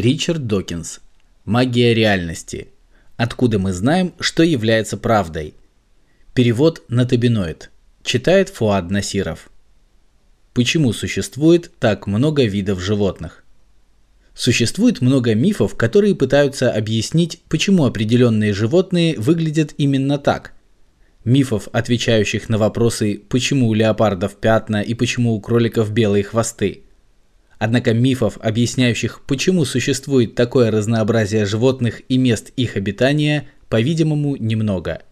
Ричард Докинс. Магия реальности. Откуда мы знаем, что является правдой? Перевод на табиноид. Читает Фуад Насиров. Почему существует так много видов животных? Существует много мифов, которые пытаются объяснить, почему определенные животные выглядят именно так. Мифов, отвечающих на вопросы, почему у леопардов пятна и почему у кроликов белые хвосты – Однако мифов, объясняющих, почему существует такое разнообразие животных и мест их обитания, по-видимому, немного.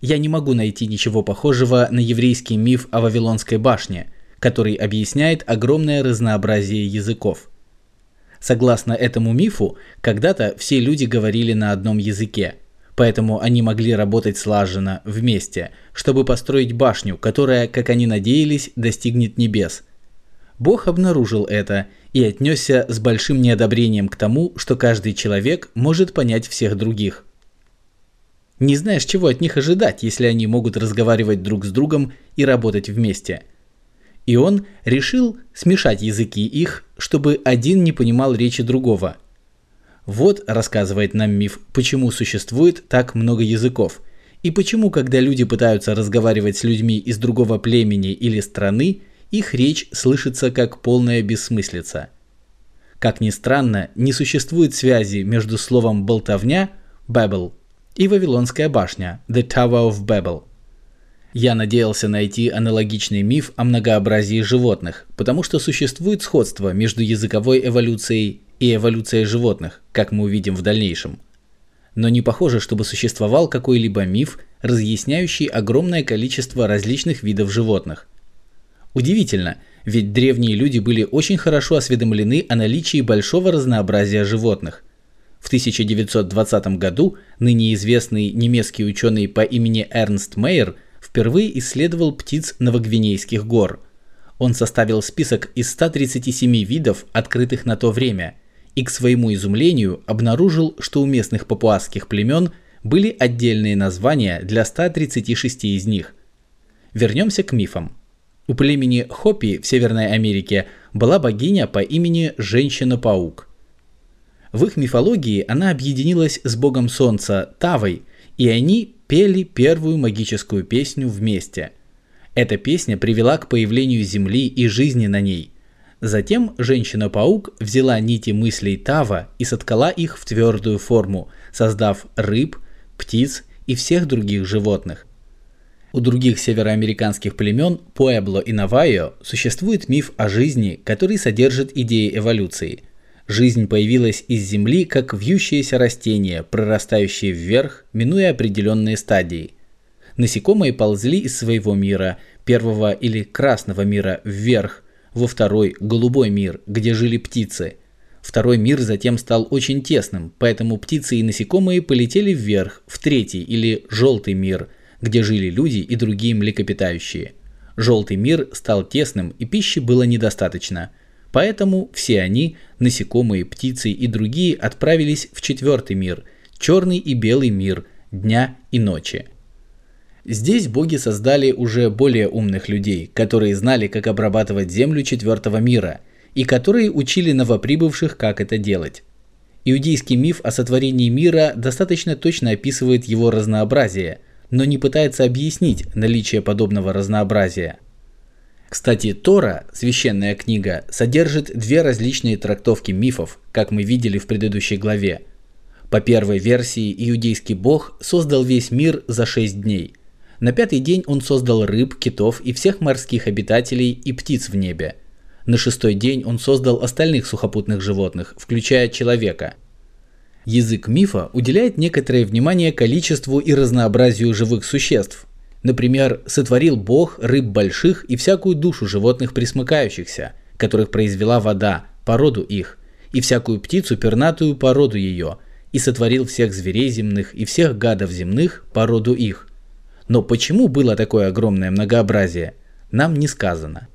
Я не могу найти ничего похожего на еврейский миф о Вавилонской башне, который объясняет огромное разнообразие языков. Согласно этому мифу, когда-то все люди говорили на одном языке, поэтому они могли работать слаженно, вместе, чтобы построить башню, которая, как они надеялись, достигнет небес – Бог обнаружил это и отнесся с большим неодобрением к тому, что каждый человек может понять всех других. Не знаешь, чего от них ожидать, если они могут разговаривать друг с другом и работать вместе. И он решил смешать языки их, чтобы один не понимал речи другого. Вот, рассказывает нам миф, почему существует так много языков – и почему, когда люди пытаются разговаривать с людьми из другого племени или страны, их речь слышится как полная бессмыслица. Как ни странно, не существует связи между словом «болтовня» – «babble» и «Вавилонская башня» – «the Tower of Babel». Я надеялся найти аналогичный миф о многообразии животных, потому что существует сходство между языковой эволюцией и эволюцией животных, как мы увидим в дальнейшем. Но не похоже, чтобы существовал какой-либо миф, разъясняющий огромное количество различных видов животных. Удивительно, ведь древние люди были очень хорошо осведомлены о наличии большого разнообразия животных. В 1920 году ныне известный немецкий ученый по имени Эрнст Мейер впервые исследовал птиц новогвинейских гор. Он составил список из 137 видов, открытых на то время, и к своему изумлению обнаружил, что у местных папуасских племен были отдельные названия для 136 из них. Вернемся к мифам. У племени Хопи в Северной Америке была богиня по имени Женщина-паук. В их мифологии она объединилась с богом солнца Тавой, и они пели первую магическую песню вместе. Эта песня привела к появлению Земли и жизни на ней. Затем женщина-паук взяла нити мыслей Тава и соткала их в твердую форму, создав рыб, птиц и всех других животных. У других североамериканских племен Пуэбло и Навайо существует миф о жизни, который содержит идеи эволюции. Жизнь появилась из земли как вьющееся растение, прорастающее вверх, минуя определенные стадии. Насекомые ползли из своего мира, первого или красного мира, вверх, во второй – голубой мир, где жили птицы. Второй мир затем стал очень тесным, поэтому птицы и насекомые полетели вверх, в третий или желтый мир – где жили люди и другие млекопитающие. Желтый мир стал тесным и пищи было недостаточно. Поэтому все они, насекомые, птицы и другие, отправились в четвертый мир, черный и белый мир, дня и ночи. Здесь боги создали уже более умных людей, которые знали, как обрабатывать землю четвертого мира, и которые учили новоприбывших, как это делать. Иудейский миф о сотворении мира достаточно точно описывает его разнообразие – но не пытается объяснить наличие подобного разнообразия. Кстати, Тора, священная книга, содержит две различные трактовки мифов, как мы видели в предыдущей главе. По первой версии, иудейский бог создал весь мир за шесть дней. На пятый день он создал рыб, китов и всех морских обитателей и птиц в небе. На шестой день он создал остальных сухопутных животных, включая человека – Язык мифа уделяет некоторое внимание количеству и разнообразию живых существ. Например, сотворил Бог рыб больших и всякую душу животных присмыкающихся, которых произвела вода, породу их, и всякую птицу пернатую породу ее, и сотворил всех зверей земных и всех гадов земных породу их. Но почему было такое огромное многообразие, нам не сказано.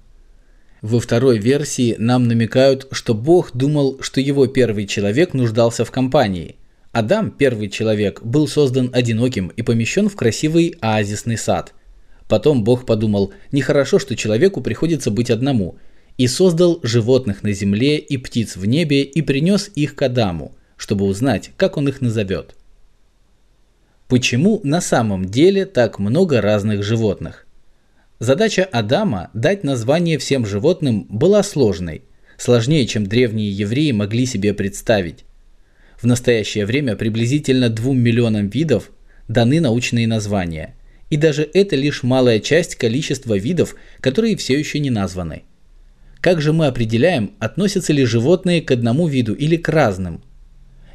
Во второй версии нам намекают, что Бог думал, что его первый человек нуждался в компании. Адам, первый человек, был создан одиноким и помещен в красивый оазисный сад. Потом Бог подумал, нехорошо, что человеку приходится быть одному, и создал животных на земле и птиц в небе и принес их к Адаму, чтобы узнать, как он их назовет. Почему на самом деле так много разных животных? Задача Адама дать название всем животным была сложной, сложнее, чем древние евреи могли себе представить. В настоящее время приблизительно 2 миллионам видов даны научные названия, и даже это лишь малая часть количества видов, которые все еще не названы. Как же мы определяем, относятся ли животные к одному виду или к разным?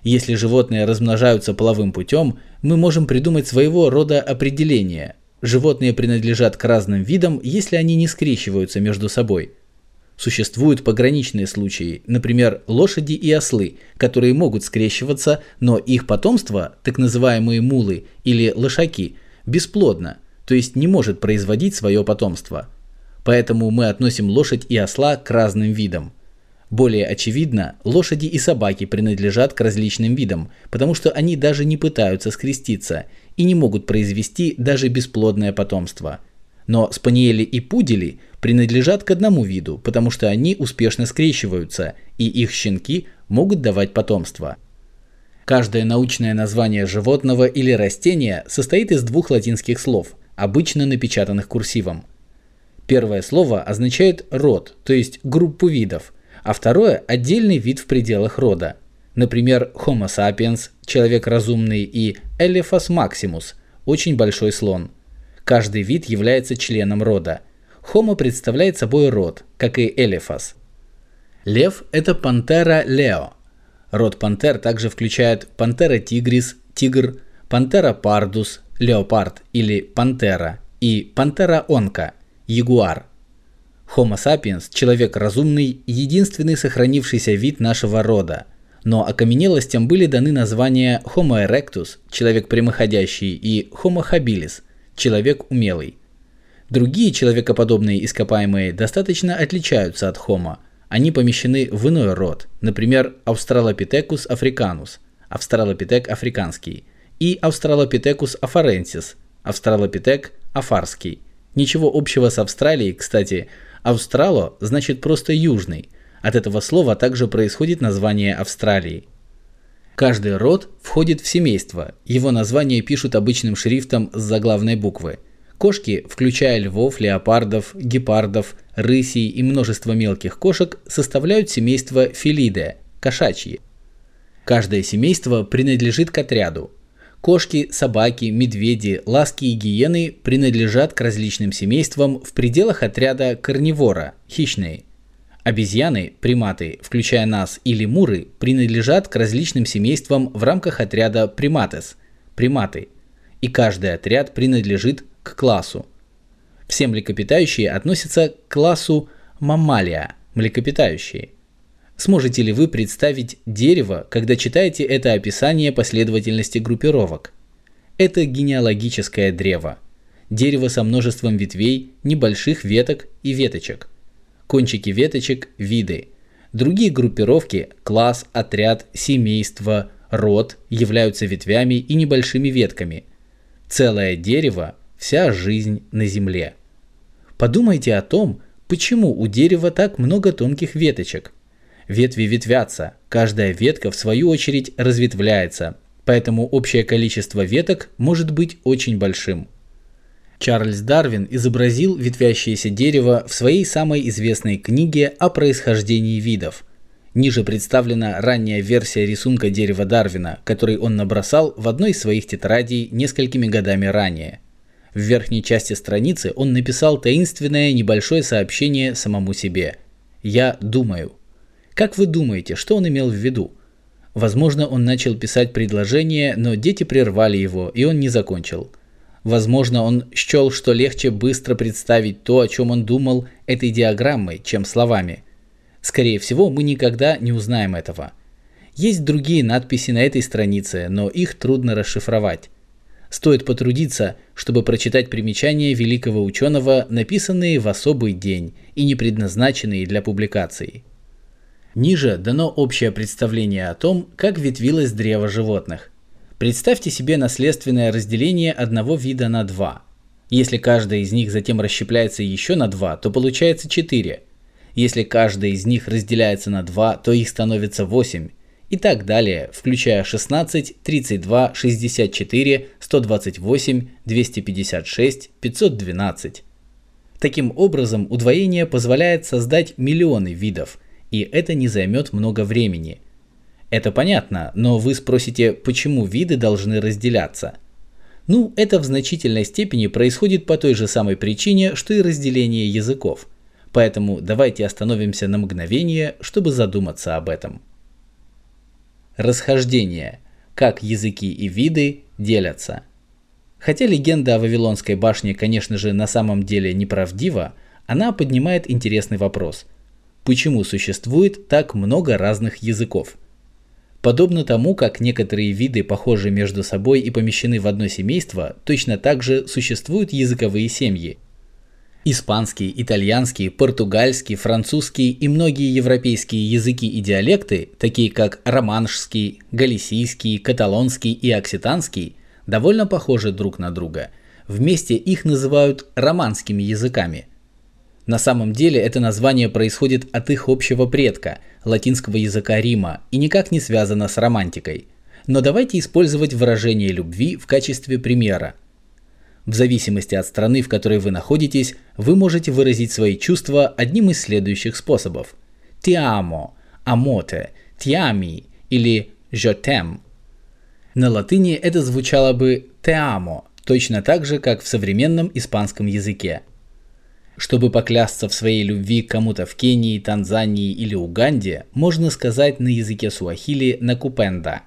Если животные размножаются половым путем, мы можем придумать своего рода определение. Животные принадлежат к разным видам, если они не скрещиваются между собой. Существуют пограничные случаи, например, лошади и ослы, которые могут скрещиваться, но их потомство, так называемые мулы или лошаки, бесплодно, то есть не может производить свое потомство – Поэтому мы относим лошадь и осла к разным видам. Более очевидно, лошади и собаки принадлежат к различным видам, потому что они даже не пытаются скреститься и не могут произвести даже бесплодное потомство. Но спаниели и пудели принадлежат к одному виду, потому что они успешно скрещиваются, и их щенки могут давать потомство. Каждое научное название животного или растения состоит из двух латинских слов, обычно напечатанных курсивом – Первое слово означает род, то есть группу видов, а второе – отдельный вид в пределах рода. Например, Homo sapiens – человек разумный и Elephas maximus – очень большой слон. Каждый вид является членом рода. Homo представляет собой род, как и Elephas. Лев – это пантера лео. Род пантер также включает пантера тигрис, тигр, пантера пардус, леопард или пантера и пантера онка – ягуар. Homo sapiens – человек разумный, единственный сохранившийся вид нашего рода. Но окаменелостям были даны названия Homo erectus – человек прямоходящий, и Homo habilis – человек умелый. Другие человекоподобные ископаемые достаточно отличаются от Homo. Они помещены в иной род, например, Australopithecus africanus – австралопитек африканский, и Australopithecus afarensis – австралопитек афарский – Ничего общего с Австралией, кстати. Австрало значит просто южный. От этого слова также происходит название Австралии. Каждый род входит в семейство. Его название пишут обычным шрифтом с заглавной буквы. Кошки, включая львов, леопардов, гепардов, рысей и множество мелких кошек, составляют семейство Филиде – кошачьи. Каждое семейство принадлежит к отряду, Кошки, собаки, медведи, ласки и гиены принадлежат к различным семействам в пределах отряда карнивора – хищные. Обезьяны, приматы, включая нас и лемуры, принадлежат к различным семействам в рамках отряда приматес – приматы. И каждый отряд принадлежит к классу. Все млекопитающие относятся к классу маммалия – млекопитающие – Сможете ли вы представить дерево, когда читаете это описание последовательности группировок? Это генеалогическое древо. Дерево со множеством ветвей, небольших веток и веточек. Кончики веточек – виды. Другие группировки – класс, отряд, семейство, род – являются ветвями и небольшими ветками. Целое дерево – вся жизнь на Земле. Подумайте о том, почему у дерева так много тонких веточек – Ветви ветвятся, каждая ветка в свою очередь разветвляется, поэтому общее количество веток может быть очень большим. Чарльз Дарвин изобразил ветвящееся дерево в своей самой известной книге о происхождении видов. Ниже представлена ранняя версия рисунка дерева Дарвина, который он набросал в одной из своих тетрадей несколькими годами ранее. В верхней части страницы он написал таинственное небольшое сообщение самому себе. «Я думаю». Как вы думаете, что он имел в виду? Возможно, он начал писать предложение, но дети прервали его, и он не закончил. Возможно, он счел, что легче быстро представить то, о чем он думал, этой диаграммой, чем словами. Скорее всего, мы никогда не узнаем этого. Есть другие надписи на этой странице, но их трудно расшифровать. Стоит потрудиться, чтобы прочитать примечания великого ученого, написанные в особый день и не предназначенные для публикации. Ниже дано общее представление о том, как ветвилось древо животных. Представьте себе наследственное разделение одного вида на два. Если каждая из них затем расщепляется еще на два, то получается четыре. Если каждый из них разделяется на 2, то их становится 8. И так далее, включая 16, 32, 64, 128, 256, 512. Таким образом, удвоение позволяет создать миллионы видов, и это не займет много времени. Это понятно, но вы спросите, почему виды должны разделяться? Ну, это в значительной степени происходит по той же самой причине, что и разделение языков. Поэтому давайте остановимся на мгновение, чтобы задуматься об этом. Расхождение. Как языки и виды делятся – Хотя легенда о Вавилонской башне, конечно же, на самом деле неправдива, она поднимает интересный вопрос. Почему существует так много разных языков? Подобно тому, как некоторые виды похожи между собой и помещены в одно семейство, точно так же существуют языковые семьи. Испанский, итальянский, португальский, французский и многие европейские языки и диалекты, такие как романшский, галисийский, каталонский и окситанский – довольно похожи друг на друга. Вместе их называют романскими языками. На самом деле это название происходит от их общего предка, латинского языка Рима, и никак не связано с романтикой. Но давайте использовать выражение любви в качестве примера. В зависимости от страны, в которой вы находитесь, вы можете выразить свои чувства одним из следующих способов. «Ti amo», «amote», «ti ami» или «je t'aime». На латыни это звучало бы «te amo», точно так же, как в современном испанском языке. Чтобы поклясться в своей любви кому-то в Кении, Танзании или Уганде, можно сказать на языке суахили «накупенда».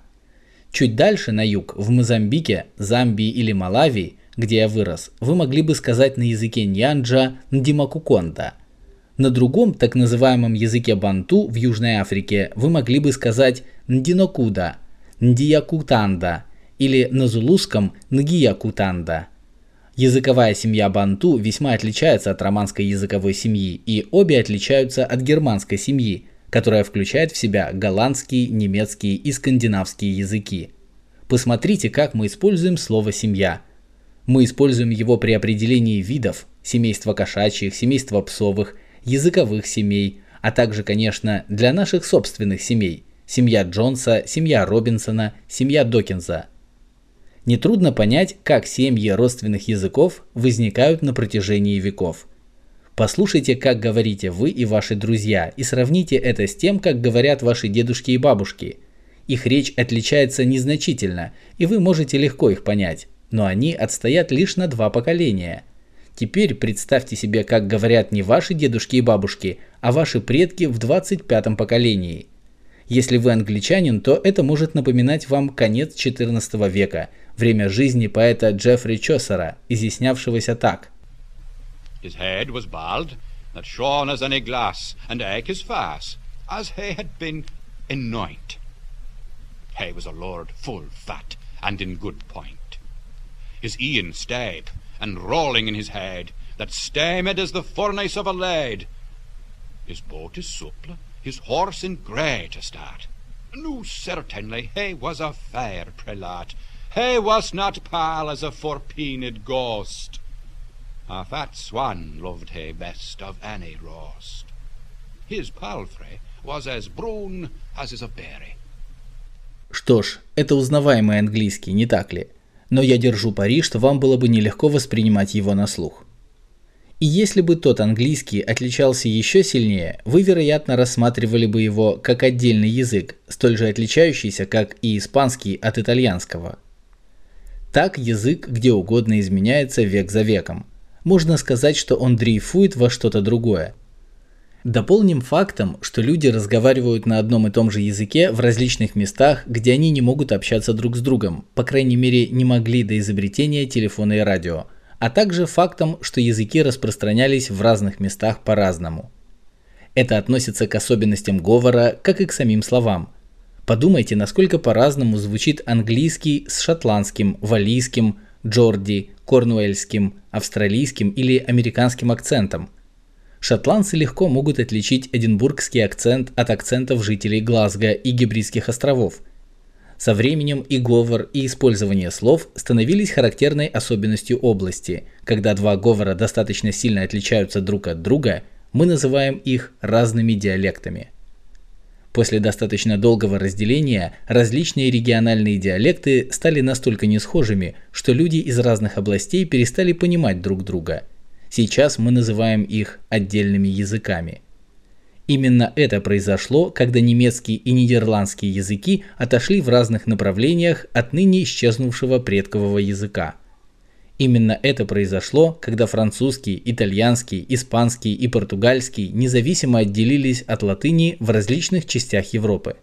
Чуть дальше, на юг, в Мозамбике, Замбии или Малави, где я вырос, вы могли бы сказать на языке ньянджа «ndимакуконда». На другом, так называемом языке банту в Южной Африке вы могли бы сказать «ndинокуда», Ндиякутанда или на зулусском Нгиякутанда. Языковая семья банту весьма отличается от романской языковой семьи, и обе отличаются от германской семьи, которая включает в себя голландский, немецкий и скандинавские языки. Посмотрите, как мы используем слово «семья». Мы используем его при определении видов, семейства кошачьих, семейства псовых, языковых семей, а также, конечно, для наших собственных семей – семья Джонса, семья Робинсона, семья Докинза. Нетрудно понять, как семьи родственных языков возникают на протяжении веков. Послушайте, как говорите вы и ваши друзья, и сравните это с тем, как говорят ваши дедушки и бабушки. Их речь отличается незначительно, и вы можете легко их понять, но они отстоят лишь на два поколения. Теперь представьте себе, как говорят не ваши дедушки и бабушки, а ваши предки в 25 поколении – если вы англичанин, то это может напоминать вам конец XIV века, время жизни поэта Джеффри Чосера, изъяснявшегося так. His head was bald, that shone as any glass, and eke his face, as he had been in night. He was a lord full fat, and in good point. His e'en stape, and rolling in his head, that stamed as the furnace of a lead. His boat is supple, his horse in grey to start. No, certainly, he was a fair prelate. He was not pale as a four-peened ghost. A fat swan loved he best of any roast. His palfrey was as brown as is a berry. Что ж, это узнаваемый английский, не так ли? Но я держу пари, что вам было бы нелегко воспринимать его на слух. И если бы тот английский отличался еще сильнее, вы, вероятно, рассматривали бы его как отдельный язык, столь же отличающийся, как и испанский от итальянского. Так язык где угодно изменяется век за веком. Можно сказать, что он дрейфует во что-то другое. Дополним фактом, что люди разговаривают на одном и том же языке в различных местах, где они не могут общаться друг с другом, по крайней мере не могли до изобретения телефона и радио – а также фактом, что языки распространялись в разных местах по-разному. Это относится к особенностям говора, как и к самим словам. Подумайте, насколько по-разному звучит английский с шотландским, валийским, джорди, корнуэльским, австралийским или американским акцентом. Шотландцы легко могут отличить эдинбургский акцент от акцентов жителей Глазго и Гибридских островов – со временем и говор, и использование слов становились характерной особенностью области. Когда два говора достаточно сильно отличаются друг от друга, Мы называем их разными диалектами. После достаточно долгого разделения различные региональные диалекты стали настолько несхожими, что люди из разных областей перестали понимать друг друга. Сейчас мы называем их отдельными языками – Именно это произошло, когда немецкий и нидерландский языки отошли в разных направлениях от ныне исчезнувшего предкового языка. Именно это произошло, когда французский, итальянский, испанский и португальский независимо отделились от латыни в различных частях Европы.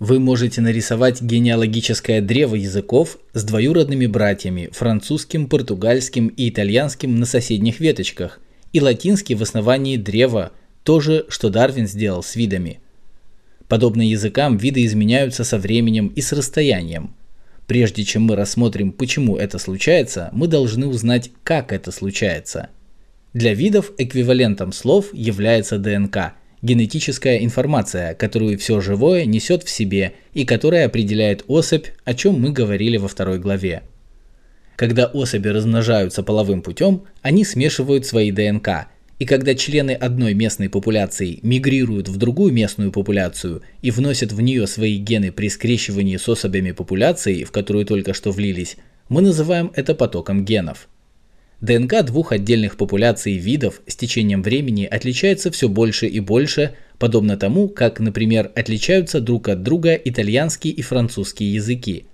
Вы можете нарисовать генеалогическое древо языков с двоюродными братьями французским, португальским и итальянским на соседних веточках и латинский в основании древа – то же, что Дарвин сделал с видами. Подобно языкам, виды изменяются со временем и с расстоянием. Прежде чем мы рассмотрим, почему это случается, мы должны узнать, как это случается. Для видов эквивалентом слов является ДНК – генетическая информация, которую все живое несет в себе и которая определяет особь, о чем мы говорили во второй главе. Когда особи размножаются половым путем, они смешивают свои ДНК, и когда члены одной местной популяции мигрируют в другую местную популяцию и вносят в нее свои гены при скрещивании с особями популяции, в которую только что влились, мы называем это потоком генов. ДНК двух отдельных популяций видов с течением времени отличается все больше и больше, подобно тому, как, например, отличаются друг от друга итальянский и французский языки.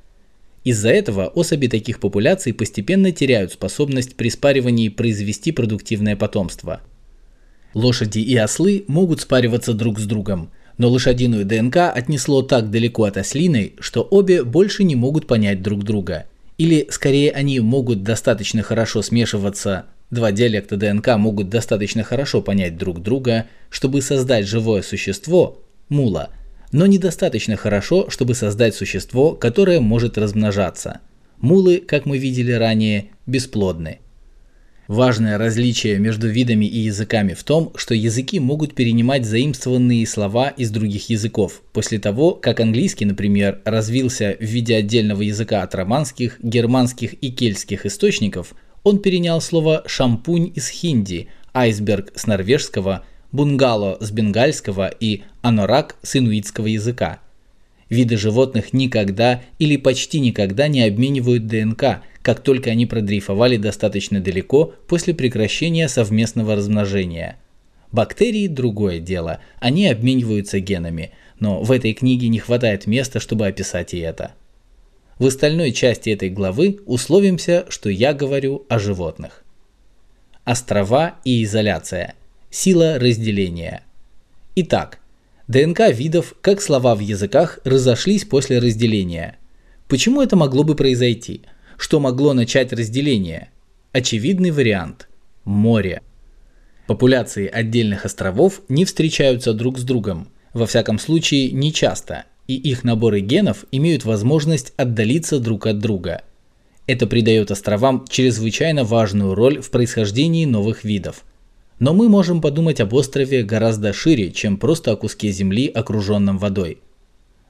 Из-за этого особи таких популяций постепенно теряют способность при спаривании произвести продуктивное потомство – Лошади и ослы могут спариваться друг с другом, но лошадиную ДНК отнесло так далеко от ослиной, что обе больше не могут понять друг друга. Или, скорее, они могут достаточно хорошо смешиваться, два диалекта ДНК могут достаточно хорошо понять друг друга, чтобы создать живое существо, мула, но недостаточно хорошо, чтобы создать существо, которое может размножаться. Мулы, как мы видели ранее, бесплодны. Важное различие между видами и языками в том, что языки могут перенимать заимствованные слова из других языков. После того, как английский, например, развился в виде отдельного языка от романских, германских и кельтских источников, он перенял слово «шампунь» из хинди, айсберг с норвежского, бунгало с бенгальского и анорак с инуитского языка. Виды животных никогда или почти никогда не обменивают ДНК – как только они продрейфовали достаточно далеко после прекращения совместного размножения. Бактерии – другое дело, они обмениваются генами, но в этой книге не хватает места, чтобы описать и это. В остальной части этой главы условимся, что я говорю о животных. Острова и изоляция. Сила разделения. Итак, ДНК видов, как слова в языках, разошлись после разделения. Почему это могло бы произойти – что могло начать разделение? Очевидный вариант – море. Популяции отдельных островов не встречаются друг с другом, во всяком случае не часто, и их наборы генов имеют возможность отдалиться друг от друга. Это придает островам чрезвычайно важную роль в происхождении новых видов. Но мы можем подумать об острове гораздо шире, чем просто о куске земли, окруженном водой.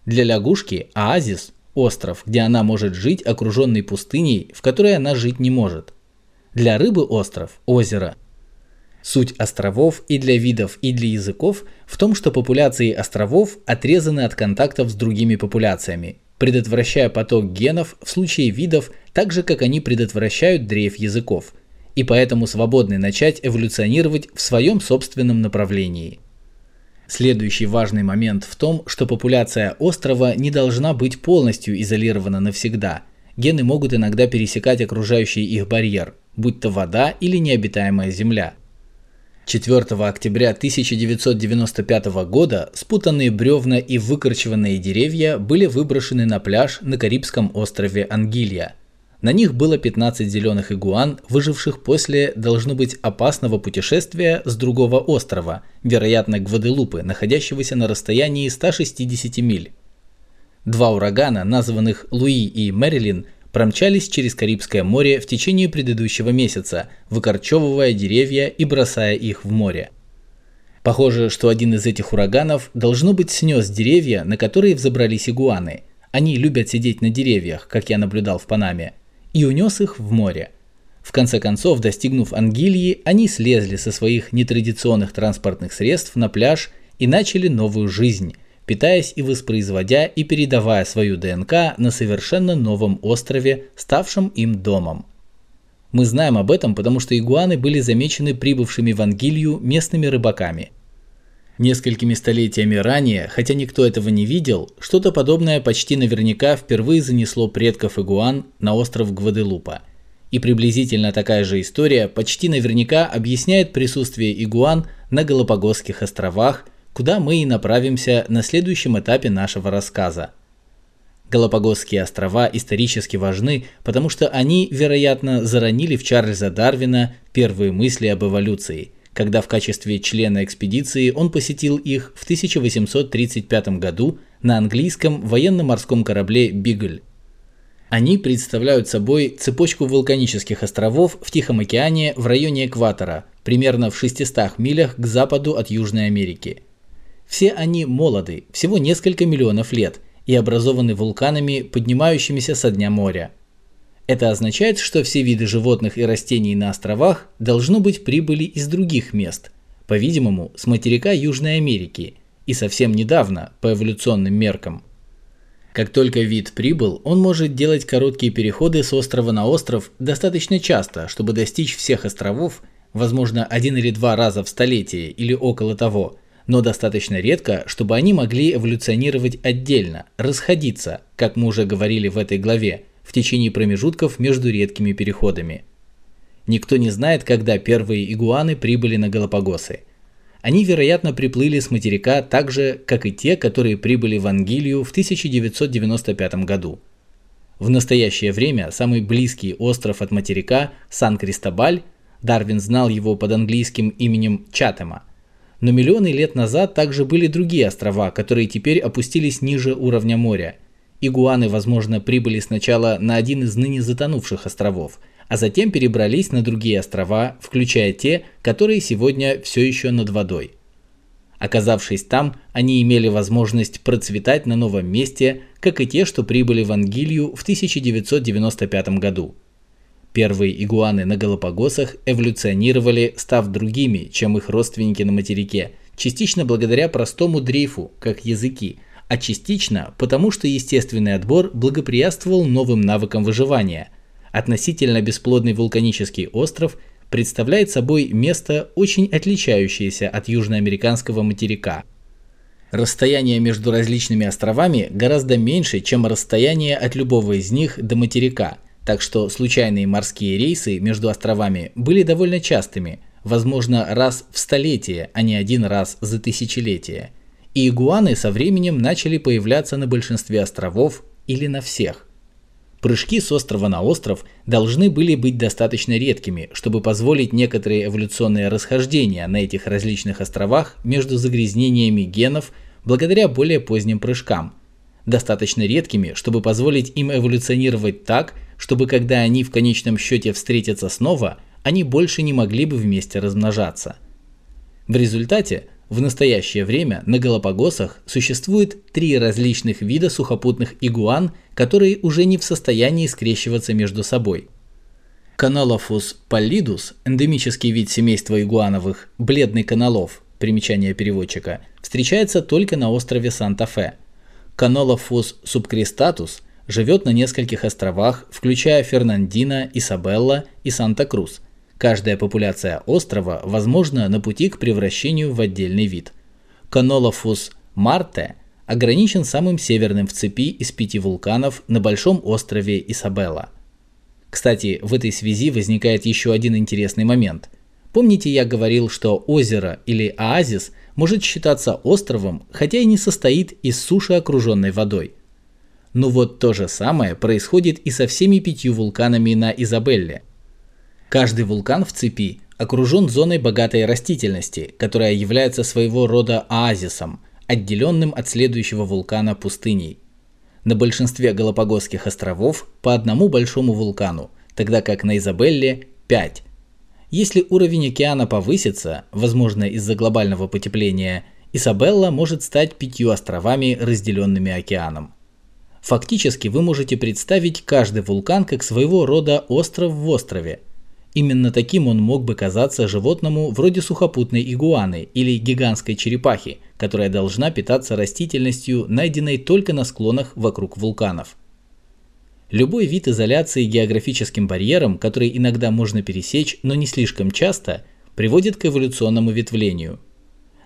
Для лягушки оазис остров, где она может жить, окруженный пустыней, в которой она жить не может. Для рыбы остров – озеро. Суть островов и для видов, и для языков в том, что популяции островов отрезаны от контактов с другими популяциями, предотвращая поток генов в случае видов так же, как они предотвращают дрейф языков, и поэтому свободны начать эволюционировать в своем собственном направлении – Следующий важный момент в том, что популяция острова не должна быть полностью изолирована навсегда. Гены могут иногда пересекать окружающий их барьер, будь то вода или необитаемая земля. 4 октября 1995 года спутанные бревна и выкорчеванные деревья были выброшены на пляж на Карибском острове Ангилья – на них было 15 зеленых игуан, выживших после, должно быть, опасного путешествия с другого острова, вероятно, Гваделупы, находящегося на расстоянии 160 миль. Два урагана, названных Луи и Мэрилин, промчались через Карибское море в течение предыдущего месяца, выкорчевывая деревья и бросая их в море. Похоже, что один из этих ураганов должно быть снес деревья, на которые взобрались игуаны. Они любят сидеть на деревьях, как я наблюдал в Панаме – и унес их в море. В конце концов, достигнув Ангилии, они слезли со своих нетрадиционных транспортных средств на пляж и начали новую жизнь, питаясь и воспроизводя и передавая свою ДНК на совершенно новом острове, ставшем им домом. Мы знаем об этом, потому что игуаны были замечены прибывшими в Ангилию местными рыбаками. Несколькими столетиями ранее, хотя никто этого не видел, что-то подобное почти наверняка впервые занесло предков игуан на остров Гваделупа. И приблизительно такая же история почти наверняка объясняет присутствие игуан на Галапагосских островах, куда мы и направимся на следующем этапе нашего рассказа – Галапагосские острова исторически важны, потому что они, вероятно, заронили в Чарльза Дарвина первые мысли об эволюции, когда в качестве члена экспедиции он посетил их в 1835 году на английском военно-морском корабле «Бигль». Они представляют собой цепочку вулканических островов в Тихом океане в районе экватора, примерно в 600 милях к западу от Южной Америки. Все они молоды, всего несколько миллионов лет – и образованы вулканами, поднимающимися со дня моря. Это означает, что все виды животных и растений на островах должно быть прибыли из других мест, по-видимому, с материка Южной Америки, и совсем недавно, по эволюционным меркам. Как только вид прибыл, он может делать короткие переходы с острова на остров достаточно часто, чтобы достичь всех островов, возможно, один или два раза в столетие или около того – но достаточно редко, чтобы они могли эволюционировать отдельно, расходиться, как мы уже говорили в этой главе, в течение промежутков между редкими переходами. Никто не знает, когда первые игуаны прибыли на Галапагосы. Они, вероятно, приплыли с материка так же, как и те, которые прибыли в Ангилию в 1995 году. В настоящее время самый близкий остров от материка – Сан-Кристобаль, Дарвин знал его под английским именем Чатема – но миллионы лет назад также были другие острова, которые теперь опустились ниже уровня моря. Игуаны, возможно, прибыли сначала на один из ныне затонувших островов, а затем перебрались на другие острова, включая те, которые сегодня все еще над водой. Оказавшись там, они имели возможность процветать на новом месте, как и те, что прибыли в Ангилию в 1995 году – Первые игуаны на Галапагосах эволюционировали, став другими, чем их родственники на материке, частично благодаря простому дрейфу, как языки, а частично потому, что естественный отбор благоприятствовал новым навыкам выживания. Относительно бесплодный вулканический остров представляет собой место, очень отличающееся от южноамериканского материка. Расстояние между различными островами гораздо меньше, чем расстояние от любого из них до материка – так что случайные морские рейсы между островами были довольно частыми, возможно раз в столетие, а не один раз за тысячелетие. И игуаны со временем начали появляться на большинстве островов или на всех. Прыжки с острова на остров должны были быть достаточно редкими, чтобы позволить некоторые эволюционные расхождения на этих различных островах между загрязнениями генов благодаря более поздним прыжкам. Достаточно редкими, чтобы позволить им эволюционировать так, чтобы когда они в конечном счете встретятся снова, они больше не могли бы вместе размножаться. В результате, в настоящее время на Галапагосах существует три различных вида сухопутных игуан, которые уже не в состоянии скрещиваться между собой. Каналофус pallidus, эндемический вид семейства игуановых, бледный каналов, примечание переводчика, встречается только на острове Санта-Фе. Канолофус subcristatus – живет на нескольких островах, включая Фернандино, Исабелла и Санта-Крус. Каждая популяция острова возможна на пути к превращению в отдельный вид. Канолофус марте ограничен самым северным в цепи из пяти вулканов на большом острове Исабелла. Кстати, в этой связи возникает еще один интересный момент. Помните, я говорил, что озеро или оазис может считаться островом, хотя и не состоит из суши, окруженной водой – ну вот то же самое происходит и со всеми пятью вулканами на Изабелле. Каждый вулкан в цепи окружен зоной богатой растительности, которая является своего рода оазисом, отделенным от следующего вулкана пустыней. На большинстве Галапагосских островов по одному большому вулкану, тогда как на Изабелле 5. Если уровень океана повысится, возможно из-за глобального потепления, Изабелла может стать пятью островами, разделенными океаном. Фактически вы можете представить каждый вулкан как своего рода остров в острове. Именно таким он мог бы казаться животному вроде сухопутной игуаны или гигантской черепахи, которая должна питаться растительностью, найденной только на склонах вокруг вулканов. Любой вид изоляции географическим барьером, который иногда можно пересечь, но не слишком часто, приводит к эволюционному ветвлению.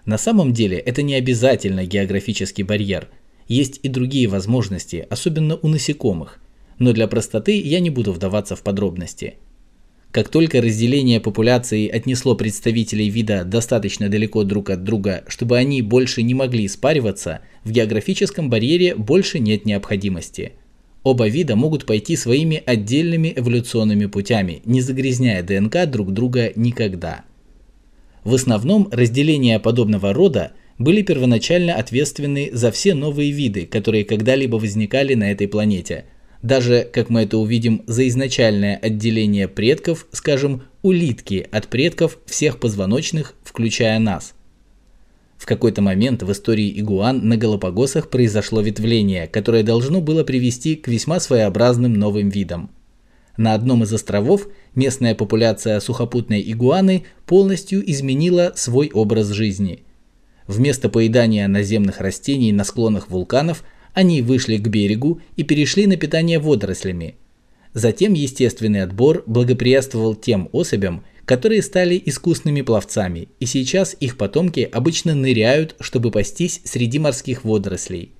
На самом деле это не обязательно географический барьер. Есть и другие возможности, особенно у насекомых. Но для простоты я не буду вдаваться в подробности – как только разделение популяции отнесло представителей вида достаточно далеко друг от друга, чтобы они больше не могли спариваться, в географическом барьере больше нет необходимости. Оба вида могут пойти своими отдельными эволюционными путями, не загрязняя ДНК друг друга никогда. В основном разделения подобного рода были первоначально ответственны за все новые виды, которые когда-либо возникали на этой планете – даже, как мы это увидим, за изначальное отделение предков, скажем, улитки от предков всех позвоночных, включая нас. В какой-то момент в истории игуан на Галапагосах произошло ветвление, которое должно было привести к весьма своеобразным новым видам. На одном из островов местная популяция сухопутной игуаны полностью изменила свой образ жизни. Вместо поедания наземных растений на склонах вулканов они вышли к берегу и перешли на питание водорослями. Затем естественный отбор благоприятствовал тем особям, которые стали искусными пловцами, и сейчас их потомки обычно ныряют, чтобы пастись среди морских водорослей.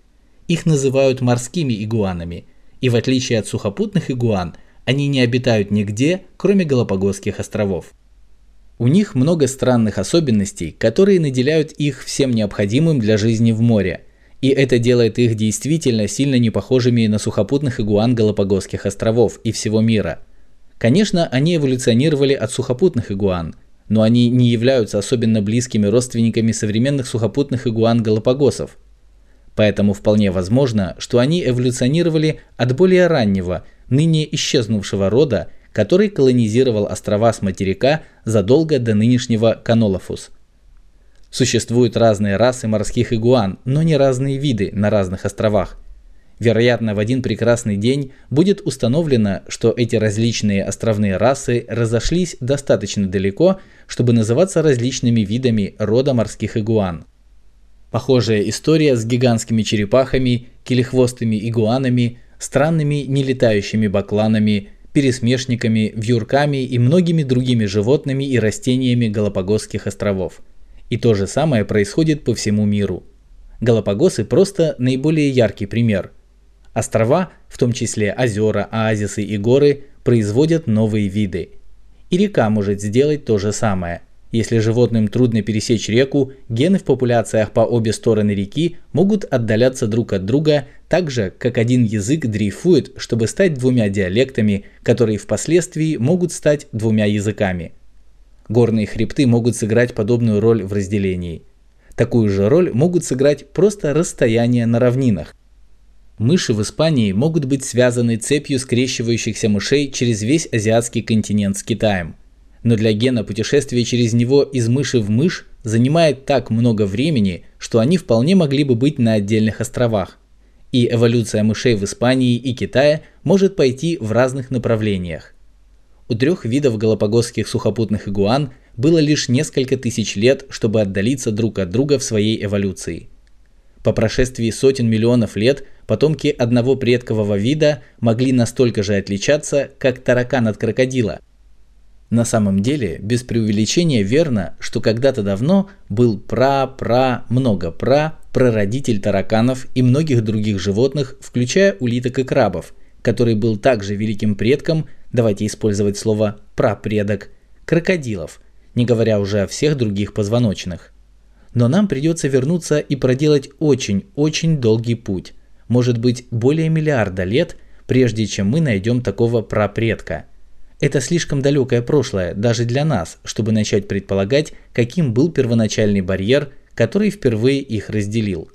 Их называют морскими игуанами, и в отличие от сухопутных игуан, они не обитают нигде, кроме Галапагосских островов. У них много странных особенностей, которые наделяют их всем необходимым для жизни в море – и это делает их действительно сильно не похожими на сухопутных игуан Галапагосских островов и всего мира. Конечно, они эволюционировали от сухопутных игуан, но они не являются особенно близкими родственниками современных сухопутных игуан Галапагосов. Поэтому вполне возможно, что они эволюционировали от более раннего, ныне исчезнувшего рода, который колонизировал острова с материка задолго до нынешнего Канолофус – Существуют разные расы морских игуан, но не разные виды на разных островах. Вероятно, в один прекрасный день будет установлено, что эти различные островные расы разошлись достаточно далеко, чтобы называться различными видами рода морских игуан. Похожая история с гигантскими черепахами, килехвостыми игуанами, странными нелетающими бакланами, пересмешниками, вьюрками и многими другими животными и растениями Галапагосских островов – и то же самое происходит по всему миру. Галапагосы просто наиболее яркий пример. Острова, в том числе озера, оазисы и горы, производят новые виды. И река может сделать то же самое. Если животным трудно пересечь реку, гены в популяциях по обе стороны реки могут отдаляться друг от друга так же, как один язык дрейфует, чтобы стать двумя диалектами, которые впоследствии могут стать двумя языками – Горные хребты могут сыграть подобную роль в разделении. Такую же роль могут сыграть просто расстояния на равнинах. Мыши в Испании могут быть связаны цепью скрещивающихся мышей через весь азиатский континент с Китаем. Но для гена путешествие через него из мыши в мышь занимает так много времени, что они вполне могли бы быть на отдельных островах. И эволюция мышей в Испании и Китае может пойти в разных направлениях. У трех видов галапагосских сухопутных игуан было лишь несколько тысяч лет, чтобы отдалиться друг от друга в своей эволюции. По прошествии сотен миллионов лет потомки одного предкового вида могли настолько же отличаться, как таракан от крокодила. На самом деле, без преувеличения верно, что когда-то давно был пра-пра-много-пра прародитель тараканов и многих других животных, включая улиток и крабов, который был также великим предком давайте использовать слово «прапредок», крокодилов, не говоря уже о всех других позвоночных. Но нам придется вернуться и проделать очень-очень долгий путь, может быть более миллиарда лет, прежде чем мы найдем такого прапредка. Это слишком далекое прошлое даже для нас, чтобы начать предполагать, каким был первоначальный барьер, который впервые их разделил.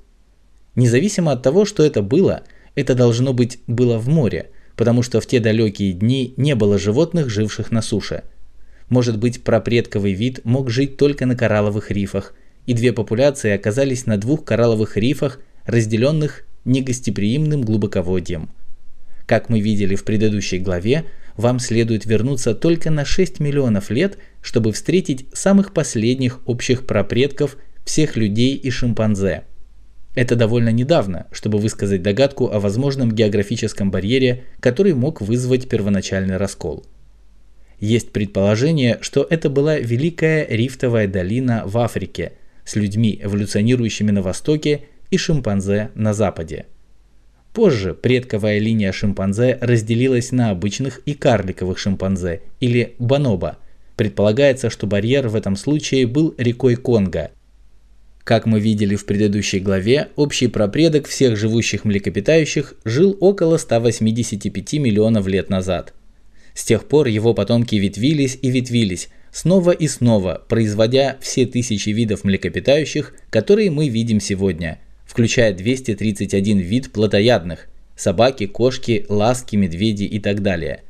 Независимо от того, что это было, это должно быть было в море – потому что в те далекие дни не было животных, живших на суше. Может быть, прапредковый вид мог жить только на коралловых рифах, и две популяции оказались на двух коралловых рифах, разделенных негостеприимным глубоководьем. Как мы видели в предыдущей главе, вам следует вернуться только на 6 миллионов лет, чтобы встретить самых последних общих прапредков всех людей и шимпанзе. Это довольно недавно, чтобы высказать догадку о возможном географическом барьере, который мог вызвать первоначальный раскол. Есть предположение, что это была Великая Рифтовая долина в Африке с людьми, эволюционирующими на востоке, и шимпанзе на западе. Позже предковая линия шимпанзе разделилась на обычных и карликовых шимпанзе, или бонобо. Предполагается, что барьер в этом случае был рекой Конго. Как мы видели в предыдущей главе, общий пропредок всех живущих млекопитающих жил около 185 миллионов лет назад. С тех пор его потомки ветвились и ветвились, снова и снова, производя все тысячи видов млекопитающих, которые мы видим сегодня – включая 231 вид плотоядных – собаки, кошки, ласки, медведи и так далее,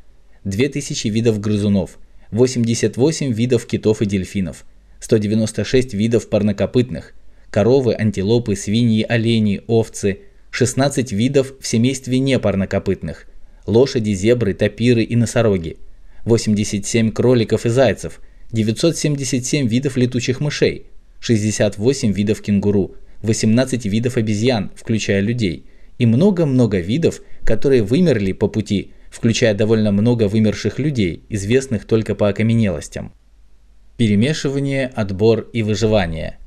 2000 видов грызунов, 88 видов китов и дельфинов, 196 видов парнокопытных, коровы, антилопы, свиньи, олени, овцы, 16 видов в семействе непарнокопытных, лошади, зебры, тапиры и носороги, 87 кроликов и зайцев, 977 видов летучих мышей, 68 видов кенгуру, 18 видов обезьян, включая людей, и много-много видов, которые вымерли по пути, включая довольно много вымерших людей, известных только по окаменелостям. Перемешивание, отбор и выживание.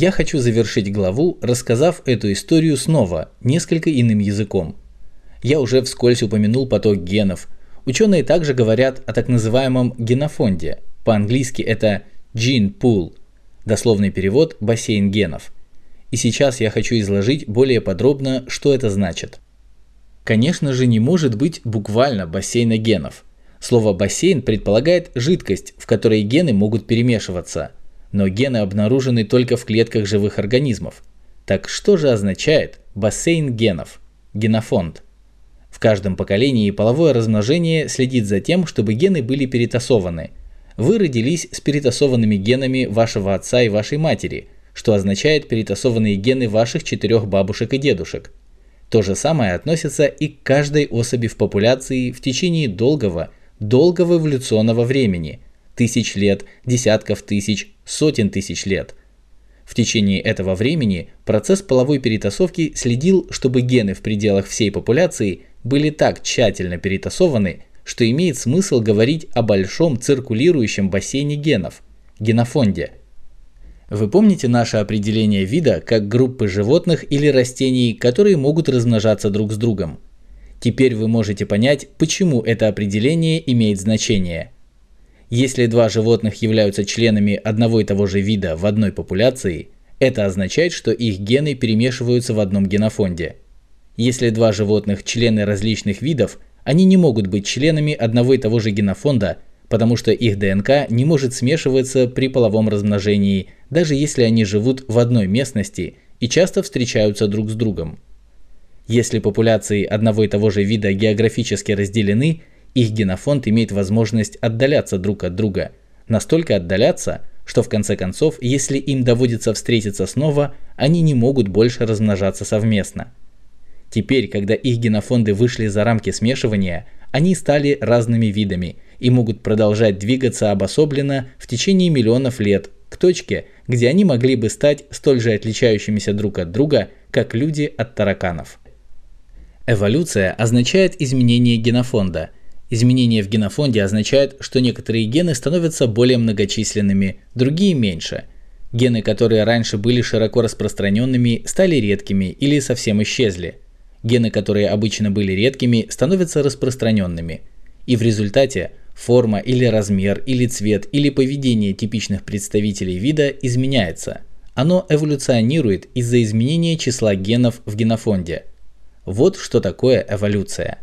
Я хочу завершить главу, рассказав эту историю снова, несколько иным языком. Я уже вскользь упомянул поток генов. Ученые также говорят о так называемом генофонде. По-английски это gene pool, дословный перевод – бассейн генов – и сейчас я хочу изложить более подробно, что это значит. Конечно же, не может быть буквально бассейна генов. Слово «бассейн» предполагает жидкость, в которой гены могут перемешиваться, но гены обнаружены только в клетках живых организмов. Так что же означает бассейн генов, генофонд? В каждом поколении половое размножение следит за тем, чтобы гены были перетасованы. Вы родились с перетасованными генами вашего отца и вашей матери – что означает перетасованные гены ваших четырех бабушек и дедушек. То же самое относится и к каждой особи в популяции в течение долгого, долгого эволюционного времени – тысяч лет, десятков тысяч, сотен тысяч лет. В течение этого времени процесс половой перетасовки следил, чтобы гены в пределах всей популяции были так тщательно перетасованы, что имеет смысл говорить о большом циркулирующем бассейне генов – генофонде – вы помните наше определение вида как группы животных или растений, которые могут размножаться друг с другом? Теперь вы можете понять, почему это определение имеет значение. Если два животных являются членами одного и того же вида в одной популяции, это означает, что их гены перемешиваются в одном генофонде. Если два животных члены различных видов, они не могут быть членами одного и того же генофонда, потому что их ДНК не может смешиваться при половом размножении, даже если они живут в одной местности и часто встречаются друг с другом. Если популяции одного и того же вида географически разделены, их генофонд имеет возможность отдаляться друг от друга, настолько отдаляться, что в конце концов, если им доводится встретиться снова, они не могут больше размножаться совместно. Теперь, когда их генофонды вышли за рамки смешивания, они стали разными видами – и могут продолжать двигаться обособленно в течение миллионов лет к точке, где они могли бы стать столь же отличающимися друг от друга, как люди от тараканов. Эволюция означает изменение генофонда. Изменение в генофонде означает, что некоторые гены становятся более многочисленными, другие меньше. Гены, которые раньше были широко распространенными, стали редкими или совсем исчезли. Гены, которые обычно были редкими, становятся распространенными. И в результате Форма или размер, или цвет, или поведение типичных представителей вида изменяется. Оно эволюционирует из-за изменения числа генов в генофонде. Вот что такое эволюция.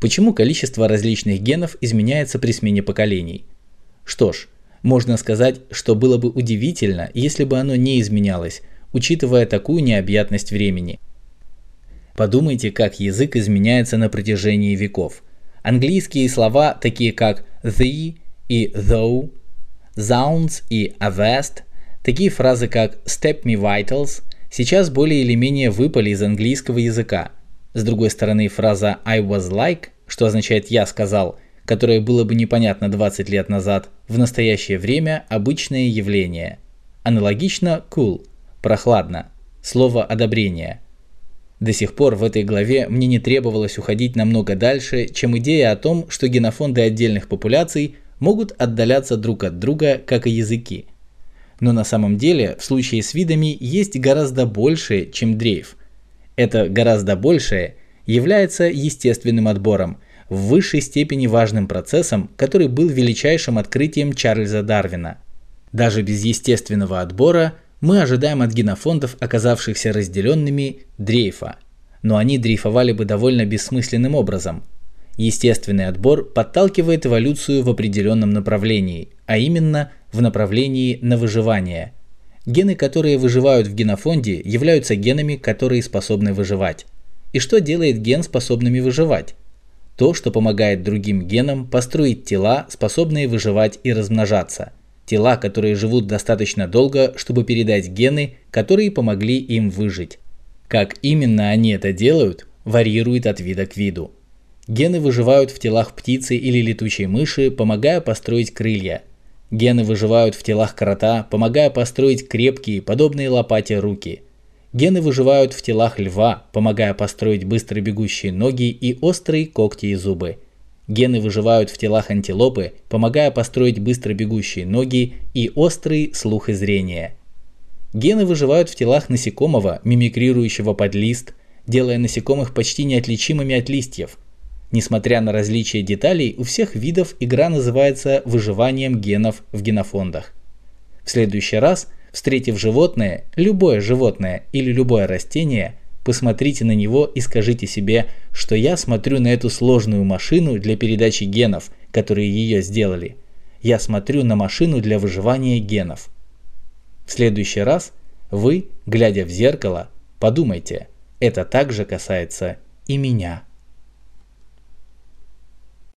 Почему количество различных генов изменяется при смене поколений? Что ж, можно сказать, что было бы удивительно, если бы оно не изменялось, учитывая такую необъятность времени. Подумайте, как язык изменяется на протяжении веков – Английские слова, такие как the и though, zounds и avast, такие фразы как step me vitals, сейчас более или менее выпали из английского языка. С другой стороны, фраза I was like, что означает «я сказал», которое было бы непонятно 20 лет назад, в настоящее время обычное явление. Аналогично cool – прохладно, слово одобрение. До сих пор в этой главе мне не требовалось уходить намного дальше, чем идея о том, что генофонды отдельных популяций могут отдаляться друг от друга, как и языки. Но на самом деле в случае с видами есть гораздо больше, чем дрейф. Это гораздо большее является естественным отбором – в высшей степени важным процессом, который был величайшим открытием Чарльза Дарвина. Даже без естественного отбора мы ожидаем от генофондов, оказавшихся разделенными, дрейфа. Но они дрейфовали бы довольно бессмысленным образом. Естественный отбор подталкивает эволюцию в определенном направлении, а именно в направлении на выживание. Гены, которые выживают в генофонде, являются генами, которые способны выживать. И что делает ген способными выживать? то, что помогает другим генам построить тела, способные выживать и размножаться. Тела, которые живут достаточно долго, чтобы передать гены, которые помогли им выжить. Как именно они это делают, варьирует от вида к виду. Гены выживают в телах птицы или летучей мыши, помогая построить крылья. Гены выживают в телах крота, помогая построить крепкие, подобные лопате руки – Гены выживают в телах льва, помогая построить быстро бегущие ноги и острые когти и зубы. Гены выживают в телах антилопы, помогая построить быстро бегущие ноги и острый слух и зрение. Гены выживают в телах насекомого, мимикрирующего под лист, делая насекомых почти неотличимыми от листьев. Несмотря на различия деталей, у всех видов игра называется выживанием генов в генофондах. В следующий раз – Встретив животное, любое животное или любое растение, посмотрите на него и скажите себе, что я смотрю на эту сложную машину для передачи генов, которые ее сделали. Я смотрю на машину для выживания генов. В следующий раз вы, глядя в зеркало, подумайте, это также касается и меня.